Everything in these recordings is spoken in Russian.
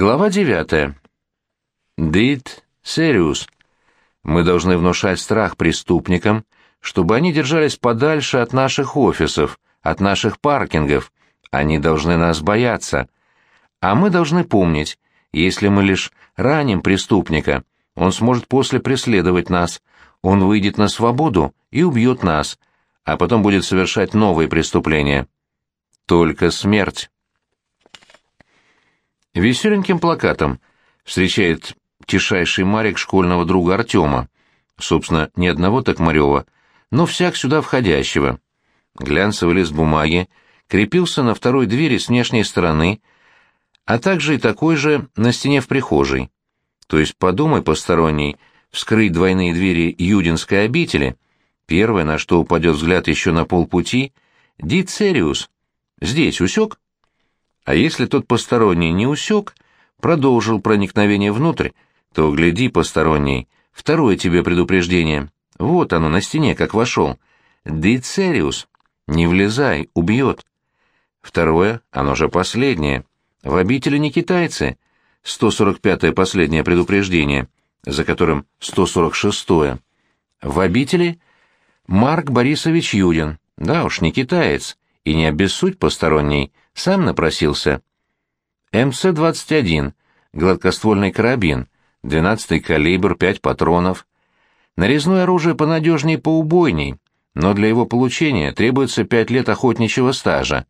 Глава 9. Дит Сериус. Мы должны внушать страх преступникам, чтобы они держались подальше от наших офисов, от наших паркингов. Они должны нас бояться. А мы должны помнить, если мы лишь раним преступника, он сможет после преследовать нас, он выйдет на свободу и убьет нас, а потом будет совершать новые преступления. Только смерть. Веселеньким плакатом встречает тишайший Марик школьного друга Артема. Собственно, ни одного Токмарева, но всяк сюда входящего. Глянцевый лист бумаги крепился на второй двери с внешней стороны, а также и такой же на стене в прихожей. То есть подумай, посторонний, вскрыть двойные двери Юдинской обители, первое, на что упадет взгляд еще на полпути, Дицериус. Здесь усек? А если тот посторонний не усек, продолжил проникновение внутрь, то, гляди, посторонний, второе тебе предупреждение. Вот оно на стене, как вошел. Дицериус. Не влезай, убьет. Второе, оно же последнее. В обители не китайцы. 145-е последнее предупреждение, за которым 146-е. В обители Марк Борисович Юдин. Да уж, не китаец. И не обессудь посторонний, сам напросился. МС-21, гладкоствольный карабин, 12-й калибр, 5 патронов. Нарезное оружие понадежней поубойней, но для его получения требуется 5 лет охотничьего стажа.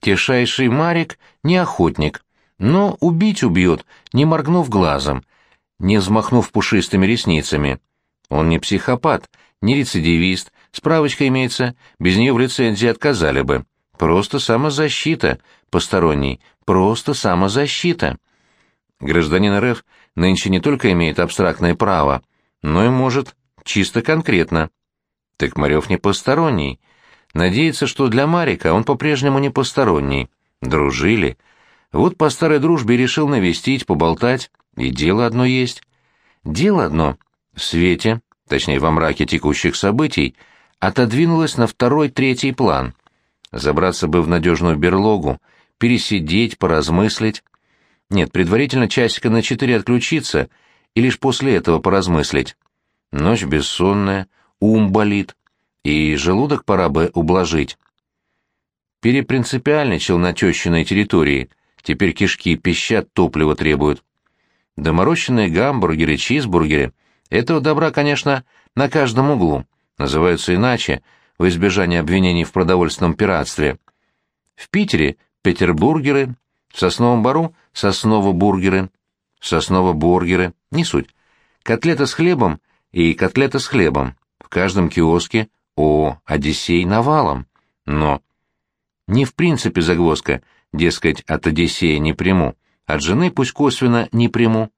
Тишайший Марик не охотник, но убить убьет, не моргнув глазом, не взмахнув пушистыми ресницами. Он не психопат, не рецидивист, справочка имеется, без нее в лицензии отказали бы. Просто самозащита, посторонний, просто самозащита. Гражданин РФ нынче не только имеет абстрактное право, но и может чисто конкретно. Токмарев не посторонний. Надеется, что для Марика он по-прежнему не посторонний. Дружили. Вот по старой дружбе решил навестить, поболтать, и дело одно есть. Дело одно в свете, точнее во мраке текущих событий, отодвинулось на второй-третий план. Забраться бы в надежную берлогу, пересидеть, поразмыслить. Нет, предварительно часика на четыре отключиться и лишь после этого поразмыслить. Ночь бессонная, ум болит, и желудок пора бы ублажить. Перепринципиальничал на тещиной территории, теперь кишки пищат, топливо требуют. Доморощенные гамбургеры, чизбургеры — этого добра, конечно, на каждом углу, называются иначе — в избежание обвинений в продовольственном пиратстве. В Питере – петербургеры, в Сосновом Бару – сосново-бургеры, сосново-бургеры, не суть. Котлета с хлебом и котлета с хлебом. В каждом киоске – о, Одиссей навалом. Но не в принципе загвоздка, дескать, от Одиссея не приму, от жены пусть косвенно не приму.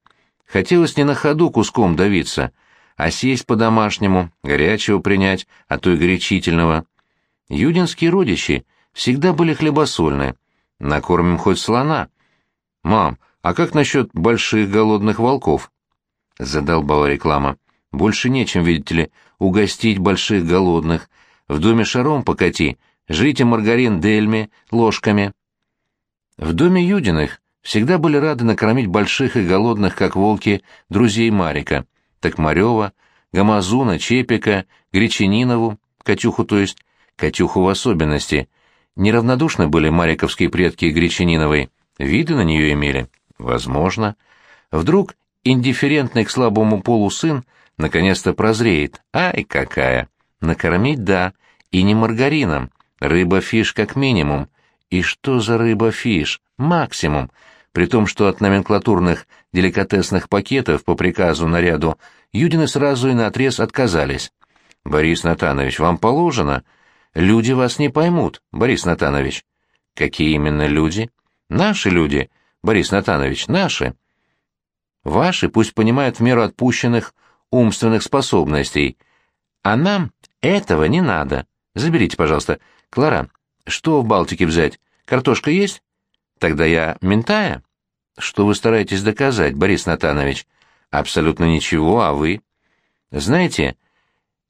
Хотелось не на ходу куском давиться – а сесть по-домашнему, горячего принять, а то и горячительного. Юдинские родичи всегда были хлебосольны. Накормим хоть слона. «Мам, а как насчет больших голодных волков?» Задолбала реклама. «Больше нечем, видите ли, угостить больших голодных. В доме шаром покати, жрите маргарин дельми, ложками». В доме Юдиных всегда были рады накормить больших и голодных, как волки, друзей Марика — Токмарева, Гамазуна, Чепика, Гречанинову, Катюху, то есть, Катюху в особенности. Неравнодушны были мариковские предки Гречаниновой, виды на нее имели? Возможно. Вдруг индифферентный к слабому полу сын наконец-то прозреет. Ай, какая! Накормить — да, и не маргарином. Рыба-фиш как минимум. И что за рыба-фиш? Максимум при том, что от номенклатурных деликатесных пакетов по приказу наряду Юдины сразу и наотрез отказались. «Борис Натанович, вам положено. Люди вас не поймут, Борис Натанович». «Какие именно люди?» «Наши люди, Борис Натанович, наши». «Ваши пусть понимают в меру отпущенных умственных способностей. А нам этого не надо. Заберите, пожалуйста. Клара, что в Балтике взять? Картошка есть?» Тогда я ментая? Что вы стараетесь доказать, Борис Натанович? Абсолютно ничего, а вы? Знаете,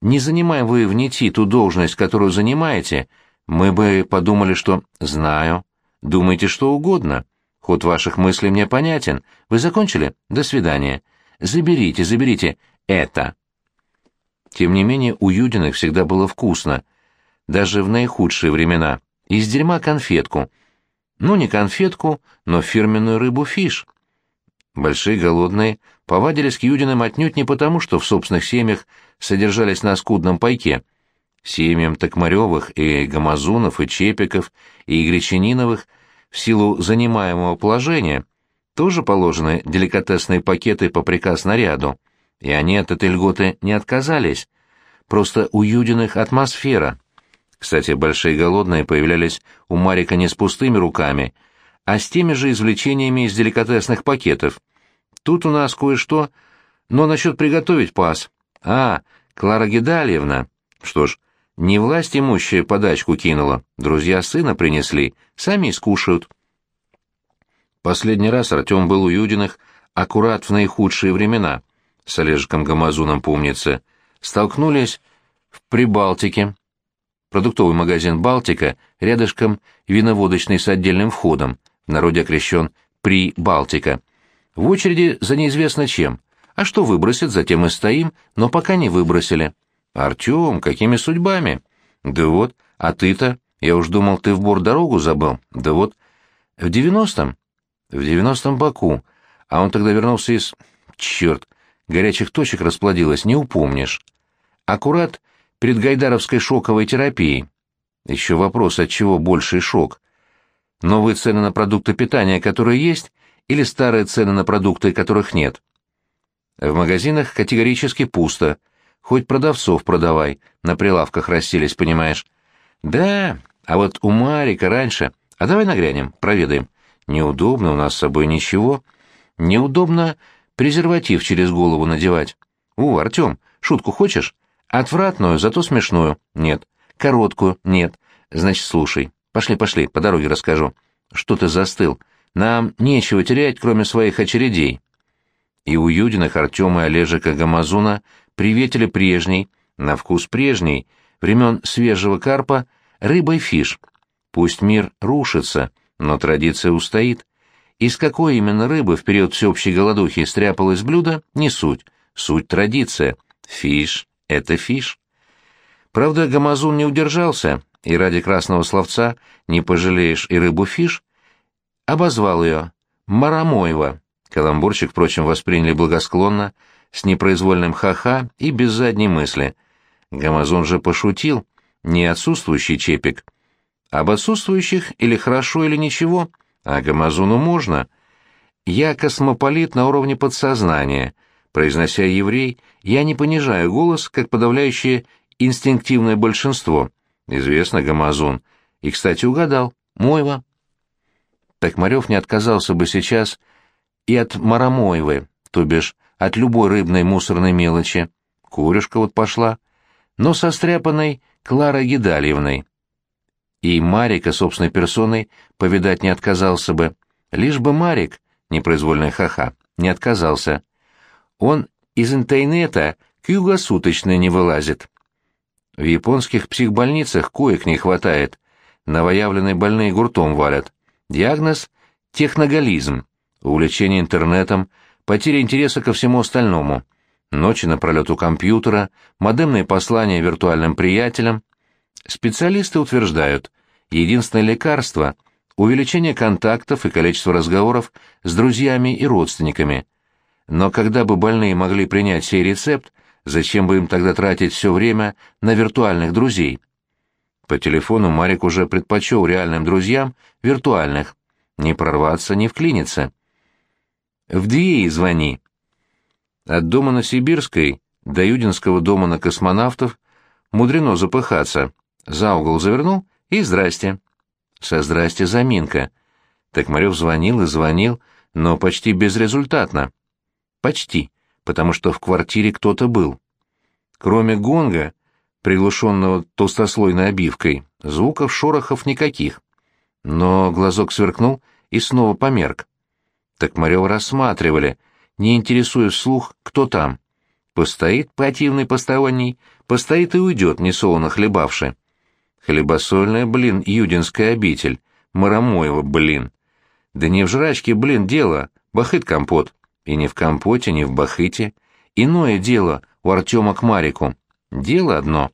не занимая вы в НИТИ ту должность, которую занимаете, мы бы подумали, что «знаю». Думаете что угодно. Ход ваших мыслей мне понятен. Вы закончили? До свидания. Заберите, заберите это. Тем не менее, у Юдиных всегда было вкусно. Даже в наихудшие времена. Из дерьма конфетку. Ну, не конфетку, но фирменную рыбу-фиш. Большие голодные повадились к Юдиным отнюдь не потому, что в собственных семьях содержались на скудном пайке. Семьям Токмаревых и Гамазунов, и Чепиков, и Гречаниновых в силу занимаемого положения тоже положены деликатесные пакеты по приказ наряду, и они от этой льготы не отказались. Просто у Юдиных атмосфера. Кстати, большие голодные появлялись у Марика не с пустыми руками, а с теми же извлечениями из деликатесных пакетов. Тут у нас кое-что, но насчет приготовить пас. А, Клара Гедальевна. Что ж, не власть имущая подачку кинула, друзья сына принесли, сами скушают. Последний раз Артем был у Юдиных аккурат в наихудшие времена, с Олежиком Гамазуном помнится, столкнулись в Прибалтике. Продуктовый магазин «Балтика» рядышком виноводочный с отдельным входом, в народе окрещен «При-Балтика». В очереди за неизвестно чем. А что выбросят, затем и стоим, но пока не выбросили. Артем, какими судьбами? Да вот, а ты-то? Я уж думал, ты в бор дорогу забыл. Да вот, в девяностом? В девяностом Баку. А он тогда вернулся из... Черт, горячих точек расплодилось, не упомнишь. Аккурат перед гайдаровской шоковой терапией. Еще вопрос, от чего больший шок? Новые цены на продукты питания, которые есть, или старые цены на продукты, которых нет? В магазинах категорически пусто. Хоть продавцов продавай, на прилавках расселись, понимаешь. Да, а вот у Марика раньше... А давай нагрянем, проведаем. Неудобно, у нас с собой ничего. Неудобно презерватив через голову надевать. У, Артем, шутку хочешь? Отвратную, зато смешную. Нет. Короткую. Нет. Значит, слушай. Пошли, пошли, по дороге расскажу. Что ты застыл? Нам нечего терять, кроме своих очередей. И у Юдиных Артема и Олежика Гамазуна приветили прежний, на вкус прежний, времен свежего карпа, рыбой фиш. Пусть мир рушится, но традиция устоит. Из какой именно рыбы в период всеобщей голодухи стряпалось блюдо, не суть. Суть традиция. Фиш — это фиш. Правда, Гамазун не удержался, и ради красного словца «не пожалеешь и рыбу фиш» обозвал ее Марамоева. Каламбурчик, впрочем, восприняли благосклонно, с непроизвольным ха-ха и без задней мысли. Гамазон же пошутил, не отсутствующий чепик. Об отсутствующих или хорошо, или ничего, а Гамазону можно. Я космополит на уровне подсознания. Произнося «еврей», я не понижаю голос, как подавляющее инстинктивное большинство. Известно, Гамазон. И, кстати, угадал. Мойва. Токмарев не отказался бы сейчас и от Марамоевы, то бишь от любой рыбной мусорной мелочи. Курюшка вот пошла. Но со стряпанной Кларой Гидальевной. И Марика собственной персоной повидать не отказался бы. Лишь бы Марик, непроизвольная ха-ха, не отказался. Он из интернета круглосуточно не вылазит. В японских психбольницах коек не хватает. Новоявленные больные гуртом валят. Диагноз – техноголизм, увлечение интернетом, потеря интереса ко всему остальному, ночи напролет у компьютера, модемные послания виртуальным приятелям. Специалисты утверждают, единственное лекарство – увеличение контактов и количество разговоров с друзьями и родственниками. Но когда бы больные могли принять сей рецепт, зачем бы им тогда тратить все время на виртуальных друзей? По телефону Марик уже предпочел реальным друзьям виртуальных. Не прорваться, не вклиниться. В двери звони. От дома на Сибирской до Юдинского дома на космонавтов мудрено запыхаться. За угол завернул и здрасте. Со здрасте заминка. Токмарев звонил и звонил, но почти безрезультатно. Почти, потому что в квартире кто-то был. Кроме гонга, приглушенного толстослойной обивкой, звуков, шорохов никаких. Но глазок сверкнул и снова померк. Токмарева рассматривали, не интересуя слух, кто там. Постоит противный посторонний, постоит и уйдет, несолоно хлебавши. Хлебосольная, блин, юдинская обитель, Марамоева, блин. Да не в жрачке, блин, дело, бахыт-компот. И не в компоте, не в бахыте. Иное дело у Артема к Марику. Дело одно.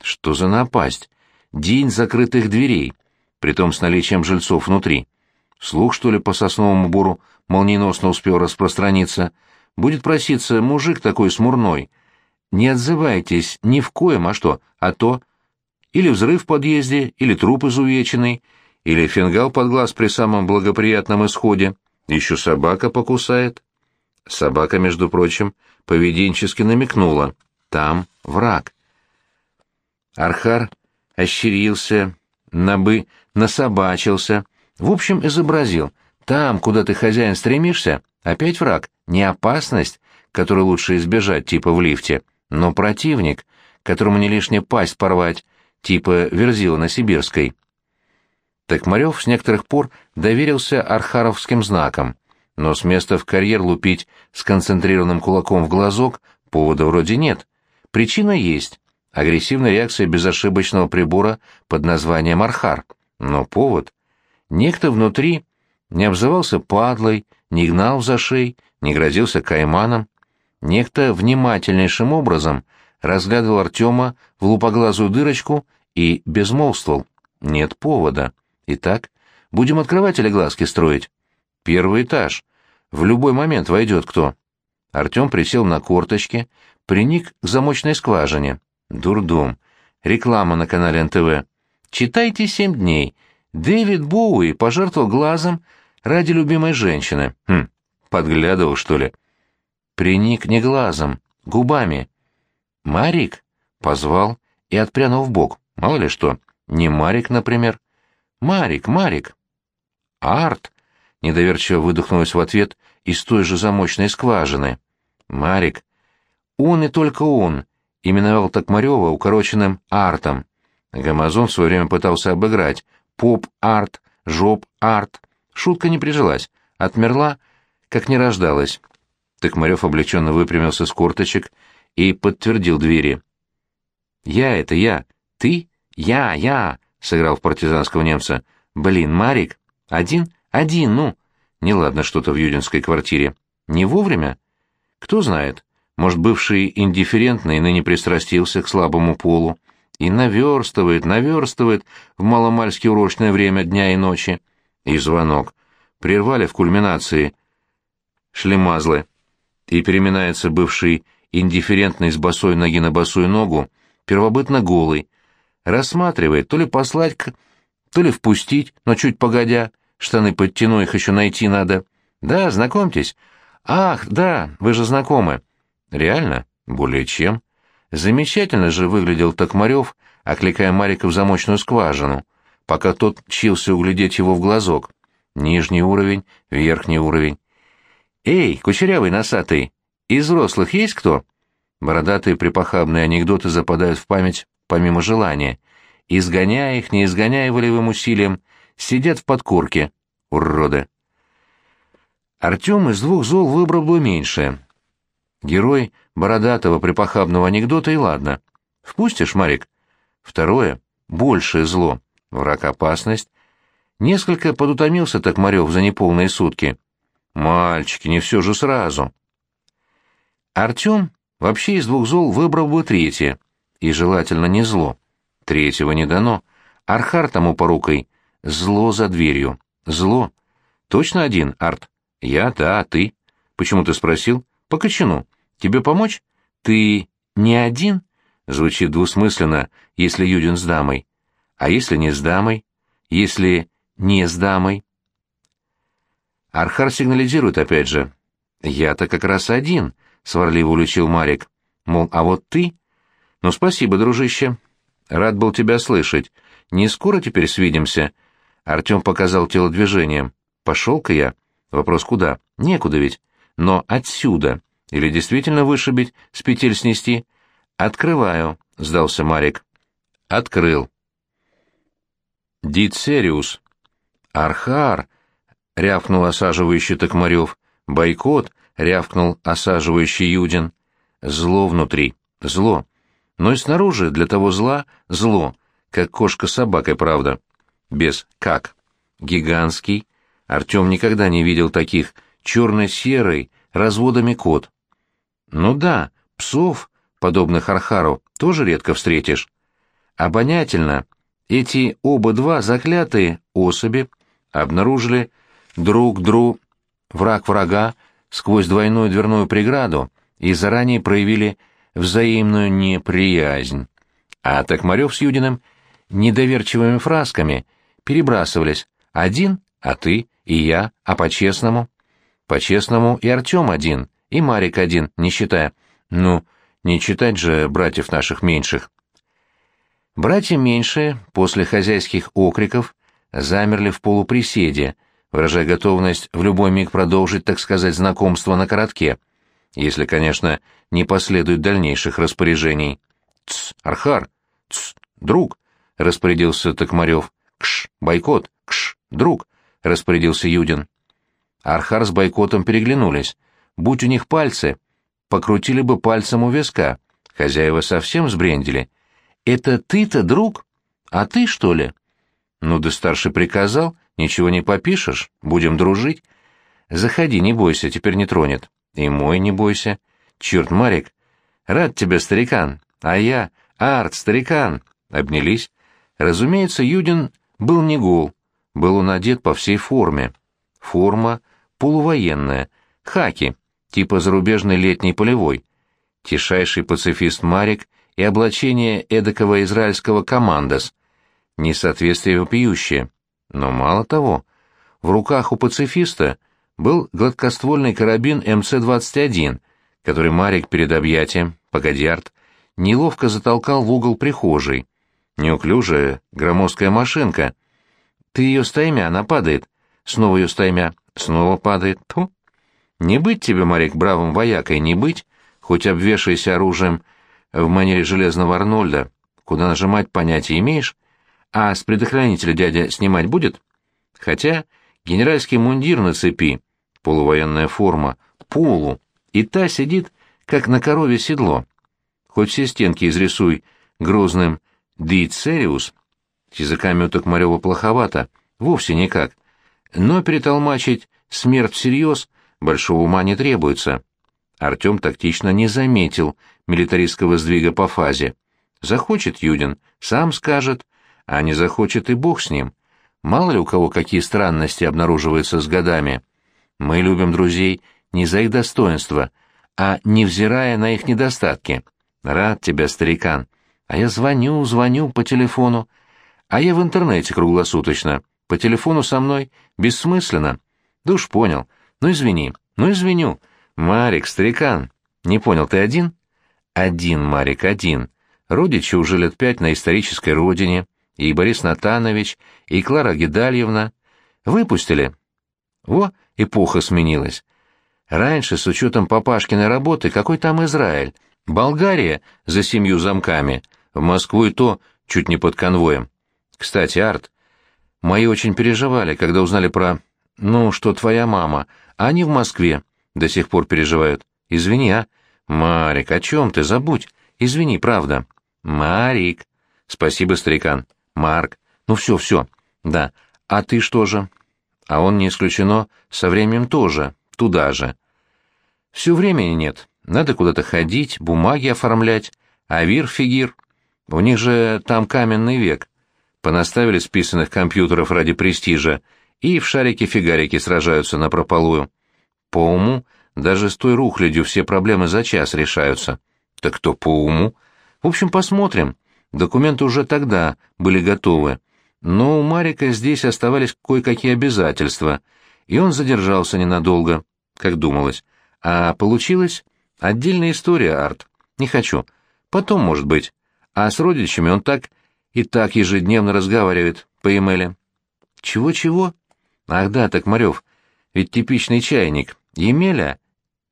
Что за напасть? День закрытых дверей, притом с наличием жильцов внутри. Слух, что ли, по сосновому буру молниеносно успел распространиться. Будет проситься мужик такой смурной. Не отзывайтесь ни в коем, а что, а то... Или взрыв в подъезде, или труп изувеченный, или фингал под глаз при самом благоприятном исходе. Еще собака покусает. Собака, между прочим, поведенчески намекнула. Там враг. Архар ощерился, набы насобачился, в общем, изобразил. Там, куда ты, хозяин, стремишься, опять враг, не опасность, которую лучше избежать, типа в лифте, но противник, которому не лишне пасть порвать, типа Верзила на Сибирской. Токмарев с некоторых пор доверился архаровским знакам, но с места в карьер лупить с концентрированным кулаком в глазок повода вроде нет. Причина есть — агрессивная реакция безошибочного прибора под названием архар. Но повод Некто внутри не обзывался падлой, не гнал за шей, не грозился кайманом. Некто внимательнейшим образом разглядывал Артема в лупоглазую дырочку и безмолвствовал. Нет повода. Итак, будем открывать или глазки строить? Первый этаж. В любой момент войдет кто. Артем присел на корточки, приник к замочной скважине. Дурдом. Реклама на канале НТВ. Читайте семь дней. Дэвид Боуи пожертвовал глазом ради любимой женщины. Хм, подглядывал, что ли? Приник не глазом, губами. «Марик?» — позвал и отпрянул в бок. Мало ли что. Не Марик, например. «Марик, Марик!» «Арт!» — недоверчиво выдохнулась в ответ из той же замочной скважины. «Марик!» Он и только он именовал Токмарева укороченным «Артом». Гамазон в свое время пытался обыграть, поп-арт, жоп-арт. Шутка не прижилась, отмерла, как не рождалась. Токмарев облегченно выпрямился с корточек и подтвердил двери. «Я это я. Ты? Я, я!» — сыграл в партизанского немца. «Блин, Марик? Один? Один, ну!» Неладно что-то в юдинской квартире. Не вовремя? Кто знает. Может, бывший индифферентный ныне пристрастился к слабому полу и наверстывает, наверстывает в маломальски урочное время дня и ночи. И звонок. Прервали в кульминации шлемазлы. И переминается бывший индифферентный с босой ноги на босую ногу, первобытно голый. Рассматривает, то ли послать, то ли впустить, но чуть погодя, штаны подтяну, их еще найти надо. Да, знакомьтесь. Ах, да, вы же знакомы. Реально? Более чем. Замечательно же выглядел Токмарев, окликая Марика в замочную скважину, пока тот чился углядеть его в глазок. Нижний уровень, верхний уровень. «Эй, кучерявый носатый, из взрослых есть кто?» Бородатые припохабные анекдоты западают в память помимо желания. Изгоняя их, не изгоняя волевым усилием, сидят в подкорке, уроды. Артем из двух зол выбрал бы меньшее. Герой бородатого припохабного анекдота и ладно. Впустишь, Марик? Второе — большее зло. Враг опасность. Несколько подутомился Токмарев за неполные сутки. Мальчики, не все же сразу. Артем вообще из двух зол выбрал бы третье. И желательно не зло. Третьего не дано. Архар тому порукой. Зло за дверью. Зло. Точно один, Арт? Я, да, а ты? Почему ты спросил? По кочану. Тебе помочь? Ты не один? Звучит двусмысленно, если Юдин с дамой. А если не с дамой? Если не с дамой? Архар сигнализирует опять же. Я-то как раз один, сварливо уличил Марик. Мол, а вот ты? Ну, спасибо, дружище. Рад был тебя слышать. Не скоро теперь свидимся. Артем показал телодвижением. Пошел-ка я. Вопрос куда? Некуда ведь. Но отсюда. Или действительно вышибить, с петель снести? Открываю, сдался Марик. Открыл. Дит Сериус. Архар, рявкнул осаживающий Токмарев. Бойкот, рявкнул осаживающий Юдин. Зло внутри, зло. Но и снаружи для того зла зло, как кошка с собакой, правда. Без «как». Гигантский, Артем никогда не видел таких черно-серый, разводами кот. Ну да, псов, подобных Архару, тоже редко встретишь. Обонятельно, эти оба-два заклятые особи обнаружили друг друг враг врага сквозь двойную дверную преграду и заранее проявили взаимную неприязнь. А Токмарев с Юдиным недоверчивыми фразками перебрасывались «один, а ты, и я, а по-честному». По-честному и Артем один, и Марик один, не считая. Ну, не читать же братьев наших меньших. Братья меньшие, после хозяйских окриков, замерли в полуприседе, выражая готовность в любой миг продолжить, так сказать, знакомство на коротке, если, конечно, не последует дальнейших распоряжений. «Тсс, Архар! Тсс, друг!» — распорядился Токмарев. «Кш, бойкот! Кш, друг!» — распорядился Юдин. Архар с бойкотом переглянулись. Будь у них пальцы, покрутили бы пальцем у виска. Хозяева совсем сбрендили. «Это ты-то, друг? А ты, что ли?» «Ну да старший приказал, ничего не попишешь, будем дружить. Заходи, не бойся, теперь не тронет. И мой не бойся. Черт, Марик, рад тебя, старикан. А я, Арт, старикан». Обнялись. Разумеется, Юдин был не гол, был он одет по всей форме. Форма полувоенная, хаки, типа зарубежной летней полевой. Тишайший пацифист Марик и облачение эдакого израильского командос. Несоответствие вопиющее. Но мало того, в руках у пацифиста был гладкоствольный карабин МЦ-21, который Марик перед объятием, погодиард, неловко затолкал в угол прихожей. Неуклюжая, громоздкая машинка. Ты ее стаймя, она падает. Снова ее стаймя. Снова падает. Ту. Не быть тебе, Марик, бравым воякой, не быть, хоть обвешайся оружием в манере железного Арнольда, куда нажимать понятия имеешь, а с предохранителя дядя снимать будет? Хотя генеральский мундир на цепи, полувоенная форма, полу, и та сидит, как на корове седло. Хоть все стенки изрисуй грозным «Дицериус», с языками у Токмарева плоховато, вовсе никак, но перетолмачить смерть всерьез большого ума не требуется. Артем тактично не заметил милитаристского сдвига по фазе. Захочет Юдин, сам скажет, а не захочет и бог с ним. Мало ли у кого какие странности обнаруживаются с годами. Мы любим друзей не за их достоинства, а невзирая на их недостатки. Рад тебя, старикан. А я звоню, звоню по телефону. А я в интернете круглосуточно. По телефону со мной бессмысленно. Да уж понял. Ну извини, ну извиню. Марик, старикан. Не понял, ты один? Один, Марик, один. Родичи уже лет пять на исторической родине. И Борис Натанович, и Клара Гедальевна. Выпустили. Во, эпоха сменилась. Раньше, с учетом папашкиной работы, какой там Израиль? Болгария за семью замками. В Москву и то чуть не под конвоем. Кстати, Арт, мои очень переживали, когда узнали про... Ну, что твоя мама. А они в Москве. До сих пор переживают. Извини, а? Марик, о чем ты? Забудь. Извини, правда. Марик. Спасибо, старикан. Марк. Ну все, все. Да. А ты что же? А он, не исключено, со временем тоже. Туда же. Все времени нет. Надо куда-то ходить, бумаги оформлять. А вир-фигир. У них же там каменный век. Понаставили списанных компьютеров ради престижа и в шарике-фигарики сражаются на прополую. По уму даже с той рухлядью все проблемы за час решаются. Так кто по уму? В общем, посмотрим. Документы уже тогда были готовы. Но у Марика здесь оставались кое-какие обязательства, и он задержался ненадолго, как думалось. А получилось отдельная история, Арт. Не хочу. Потом, может быть. А с родичами он так и так ежедневно разговаривает по емейле. Чего-чего? Ах да, так Марев, ведь типичный чайник. Емеля?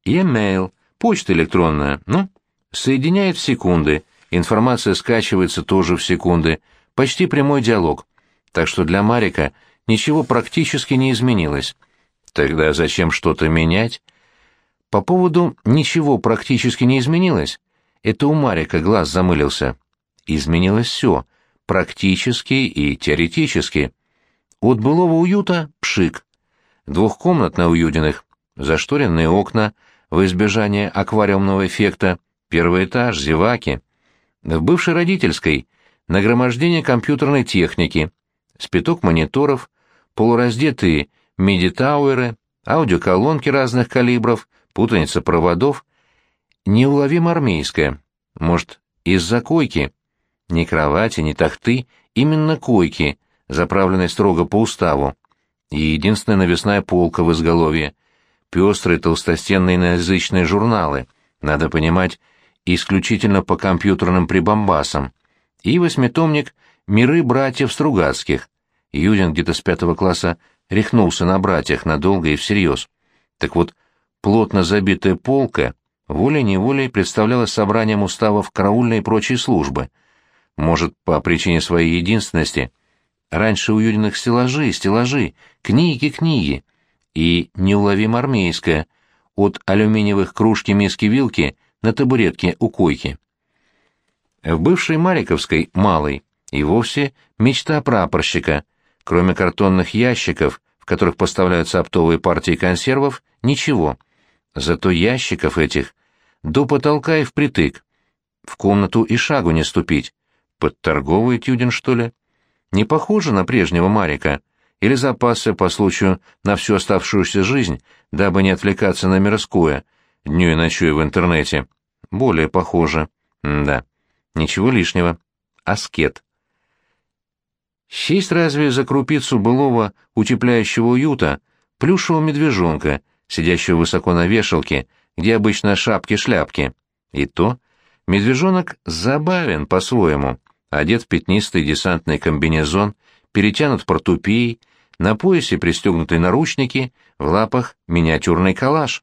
Емейл. Почта электронная. Ну, соединяет в секунды. Информация скачивается тоже в секунды. Почти прямой диалог. Так что для Марика ничего практически не изменилось. Тогда зачем что-то менять? По поводу «ничего практически не изменилось» это у Марика глаз замылился. Изменилось все, практически и теоретически. От былого уюта — пшик. двухкомнатная у зашторенные окна в избежание аквариумного эффекта, первый этаж, зеваки. В бывшей родительской нагромождение компьютерной техники, спиток мониторов, полураздетые медитауэры, аудиоколонки разных калибров, путаница проводов, неуловимо армейская, может, из-за койки. Ни кровати, ни тахты, именно койки, заправленной строго по уставу. И единственная навесная полка в изголовье. Пестрые толстостенные язычные журналы, надо понимать, исключительно по компьютерным прибамбасам. И восьмитомник «Миры братьев Стругацких». Юдин где-то с пятого класса рехнулся на братьях надолго и всерьез. Так вот, плотно забитая полка волей-неволей представляла собранием уставов караульной и прочей службы. Может, по причине своей единственности. Раньше у Юдиных стеллажи, стеллажи, книги, книги. И неуловимо армейская, от алюминиевых кружки, миски, вилки на табуретке у койки. В бывшей Мариковской, малой, и вовсе мечта прапорщика. Кроме картонных ящиков, в которых поставляются оптовые партии консервов, ничего. Зато ящиков этих до потолка и впритык. В комнату и шагу не ступить. Подторговывает Юдин, что ли? Не похоже на прежнего Марика? Или запасы по случаю на всю оставшуюся жизнь, дабы не отвлекаться на мирское, дню и ночью в интернете? Более похоже. М да. Ничего лишнего. Аскет. Счесть разве за крупицу былого утепляющего уюта плюшевого медвежонка, сидящего высоко на вешалке, где обычно шапки-шляпки. И то медвежонок забавен по-своему, одет в пятнистый десантный комбинезон, перетянут портупеей, на поясе пристегнуты наручники, в лапах миниатюрный калаш.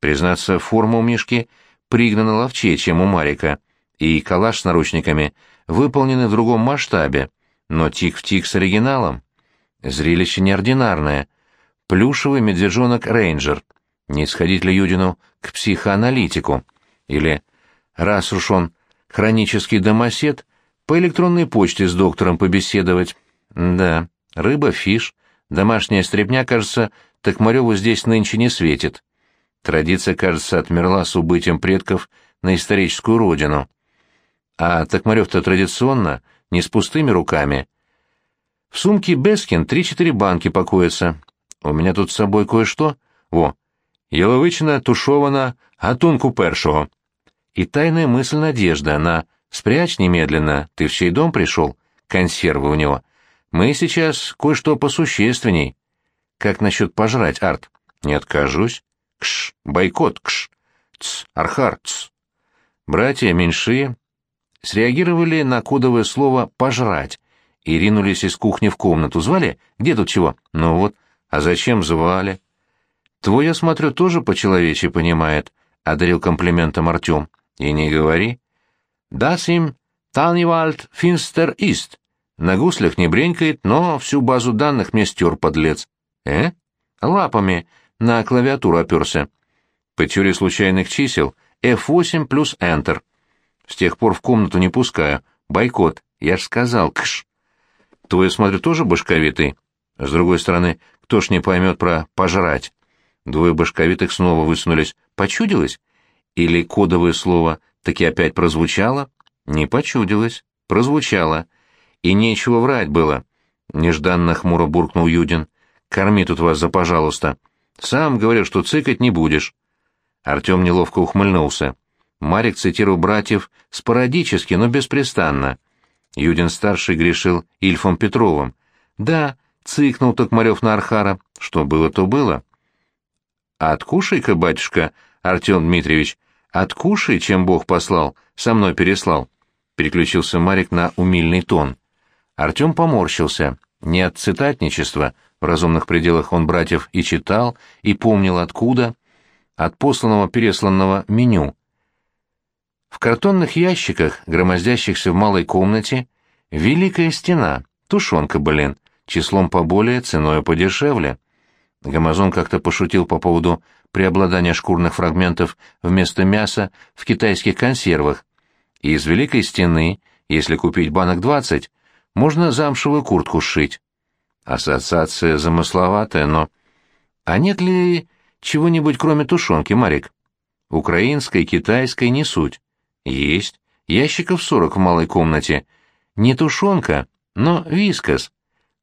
Признаться, форма у Мишки пригнана ловчее, чем у Марика, и калаш с наручниками выполнены в другом масштабе, но тик в тик с оригиналом. Зрелище неординарное. Плюшевый медвежонок Рейнджер. Не сходить ли Юдину к психоаналитику? Или, раз уж он хронический домосед, по электронной почте с доктором побеседовать? Да, рыба-фиш, домашняя стряпня, кажется, Токмареву здесь нынче не светит. Традиция, кажется, отмерла с убытием предков на историческую родину. А Токмарев-то традиционно не с пустыми руками. В сумке Бескин три-четыре банки покоятся. У меня тут с собой кое-что. Во, яловичина тушована гатунку першого. И тайная мысль надежда на «спрячь немедленно, ты в сей дом пришел», консервы у него. Мы сейчас кое-что посущественней. Как насчет пожрать, Арт? Не откажусь. Кш, бойкот, кш. Ц, Архар, ц. Братья меньшие среагировали на кодовое слово «пожрать» и ринулись из кухни в комнату. Звали? Где тут чего? Ну вот. А зачем звали? Твой, я смотрю, тоже по-человечьи понимает, — одарил комплиментом Артем. И не говори. Das им Танивальд Финстер Ист. На гуслях не бренькает, но всю базу данных мне стер, подлец. Э? Лапами на клавиатуру оперся. По теории случайных чисел F8 плюс Enter. С тех пор в комнату не пускаю. Бойкот. Я ж сказал, кш. Твой, смотрю, тоже башковитый. С другой стороны, кто ж не поймет про «пожрать». Двое башковитых снова высунулись. Почудилось? Или кодовое слово таки опять прозвучало? Не почудилось. Прозвучало. И нечего врать было. Нежданно хмуро буркнул Юдин. Корми тут вас за пожалуйста. Сам говорил, что цыкать не будешь. Артем неловко ухмыльнулся. Марик цитировал братьев спорадически, но беспрестанно. Юдин-старший грешил Ильфом Петровым. «Да», — цыкнул Токмарев на Архара, — «что было, то было». «Откушай-ка, батюшка, Артем Дмитриевич, откушай, чем Бог послал, со мной переслал», — переключился Марик на умильный тон. Артем поморщился. Не от цитатничества, в разумных пределах он братьев и читал, и помнил откуда, от посланного пересланного меню. В картонных ящиках, громоздящихся в малой комнате, великая стена, тушенка, блин, числом поболее, ценой подешевле. Гамазон как-то пошутил по поводу преобладания шкурных фрагментов вместо мяса в китайских консервах. И из великой стены, если купить банок двадцать, можно замшевую куртку сшить. Ассоциация замысловатая, но... А нет ли чего-нибудь кроме тушенки, Марик? Украинской, китайской не суть. Есть. Ящиков сорок в малой комнате. Не тушенка, но вискас.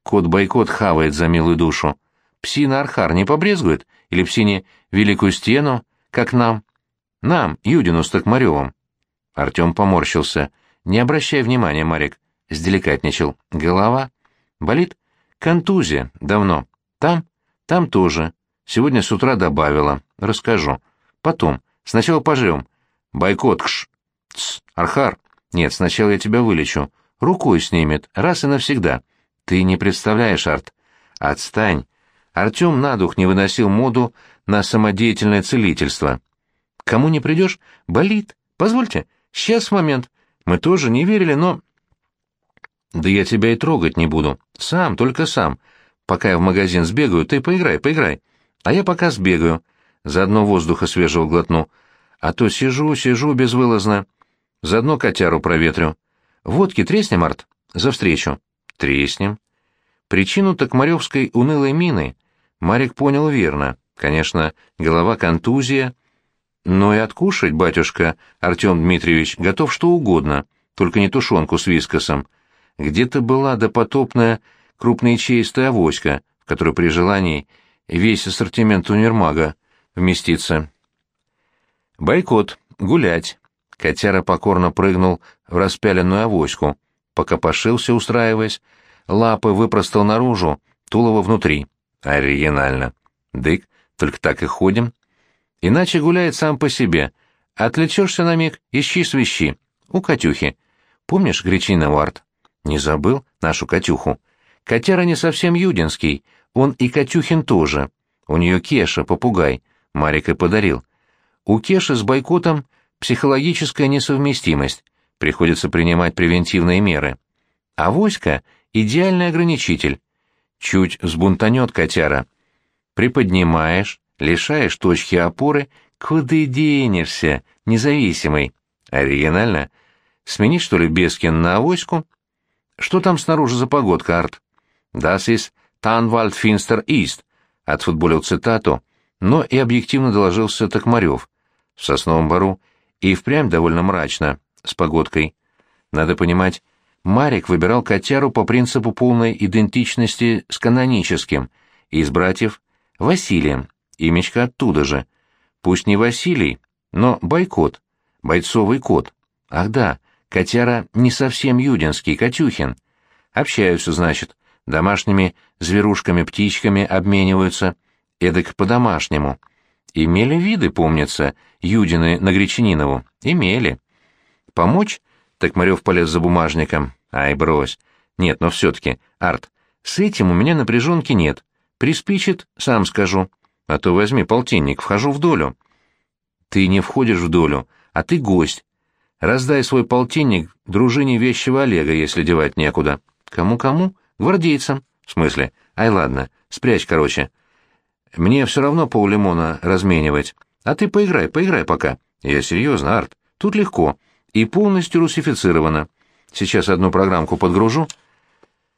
Кот-бойкот хавает за милую душу. Псина Архар не побрезгует? Или псине Великую Стену, как нам? Нам, Юдину с Токмаревым. Артем поморщился. Не обращай внимания, Марик. Сделикатничал. Голова? Болит? Контузия. Давно. Там? Там тоже. Сегодня с утра добавила. Расскажу. Потом. Сначала поживем. Бойкот, кш. Тс, Архар. Нет, сначала я тебя вылечу. Рукой снимет, раз и навсегда. Ты не представляешь, Арт. Отстань. Артем на дух не выносил моду на самодеятельное целительство. Кому не придешь, болит. Позвольте, сейчас момент. Мы тоже не верили, но... Да я тебя и трогать не буду. Сам, только сам. Пока я в магазин сбегаю, ты поиграй, поиграй. А я пока сбегаю. Заодно воздуха свежего глотну. А то сижу, сижу безвылазно. Заодно котяру проветрю. Водки треснем, Арт? За встречу. Треснем. Причину Токмаревской унылой мины Марик понял верно. Конечно, голова контузия. Но и откушать, батюшка, Артем Дмитриевич, готов что угодно, только не тушенку с вискосом. Где-то была допотопная крупноячеистая авоська, в которой при желании весь ассортимент универмага вместится. Бойкот. Гулять. Котяра покорно прыгнул в распяленную авоську, покопошился, устраиваясь, лапы выпростал наружу, тулово внутри. Оригинально. Дык, только так и ходим. Иначе гуляет сам по себе. Отвлечешься на миг, ищи свищи. У Катюхи. Помнишь Гречина Вард? Не забыл нашу Катюху. Котяра не совсем юдинский, он и Катюхин тоже. У нее Кеша, попугай. Марик и подарил. У Кеши с бойкотом психологическая несовместимость. Приходится принимать превентивные меры. А Воська — идеальный ограничитель. Чуть взбунтанет котяра. Приподнимаешь, лишаешь точки опоры, куда денешься, независимый. Оригинально. Смени, что ли, Бескин на авоську? Что там снаружи за погодка, Арт? Das ist Танвальд Финстер Ист. Отфутболил цитату, но и объективно доложился Токмарев. В сосновом бару и впрямь довольно мрачно, с погодкой. Надо понимать, Марик выбирал котяру по принципу полной идентичности с каноническим, из братьев — Василием, имечко оттуда же. Пусть не Василий, но бойкот, бойцовый кот. Ах да, котяра не совсем юдинский, Катюхин. Общаются, значит, домашними зверушками-птичками обмениваются, эдак по-домашнему. Имели виды, помнится, Юдины на Гречанинову? Имели. Помочь? Токмарев полез за бумажником. Ай, брось. Нет, но все-таки, Арт, с этим у меня напряженки нет. Приспичит, сам скажу. А то возьми полтинник, вхожу в долю. Ты не входишь в долю, а ты гость. Раздай свой полтинник дружине вещего Олега, если девать некуда. Кому-кому? Гвардейцам. В смысле? Ай, ладно, спрячь, короче. Мне все равно поллимона разменивать. А ты поиграй, поиграй пока. Я серьезно, Арт. Тут легко. И полностью русифицировано. Сейчас одну программку подгружу.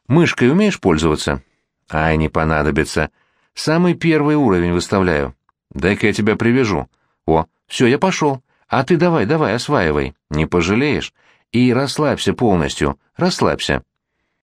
Мышкой умеешь пользоваться? Ай, не понадобится. Самый первый уровень выставляю. Дай-ка я тебя привяжу. О, все, я пошел. А ты давай, давай, осваивай. Не пожалеешь. И расслабься полностью. Расслабься.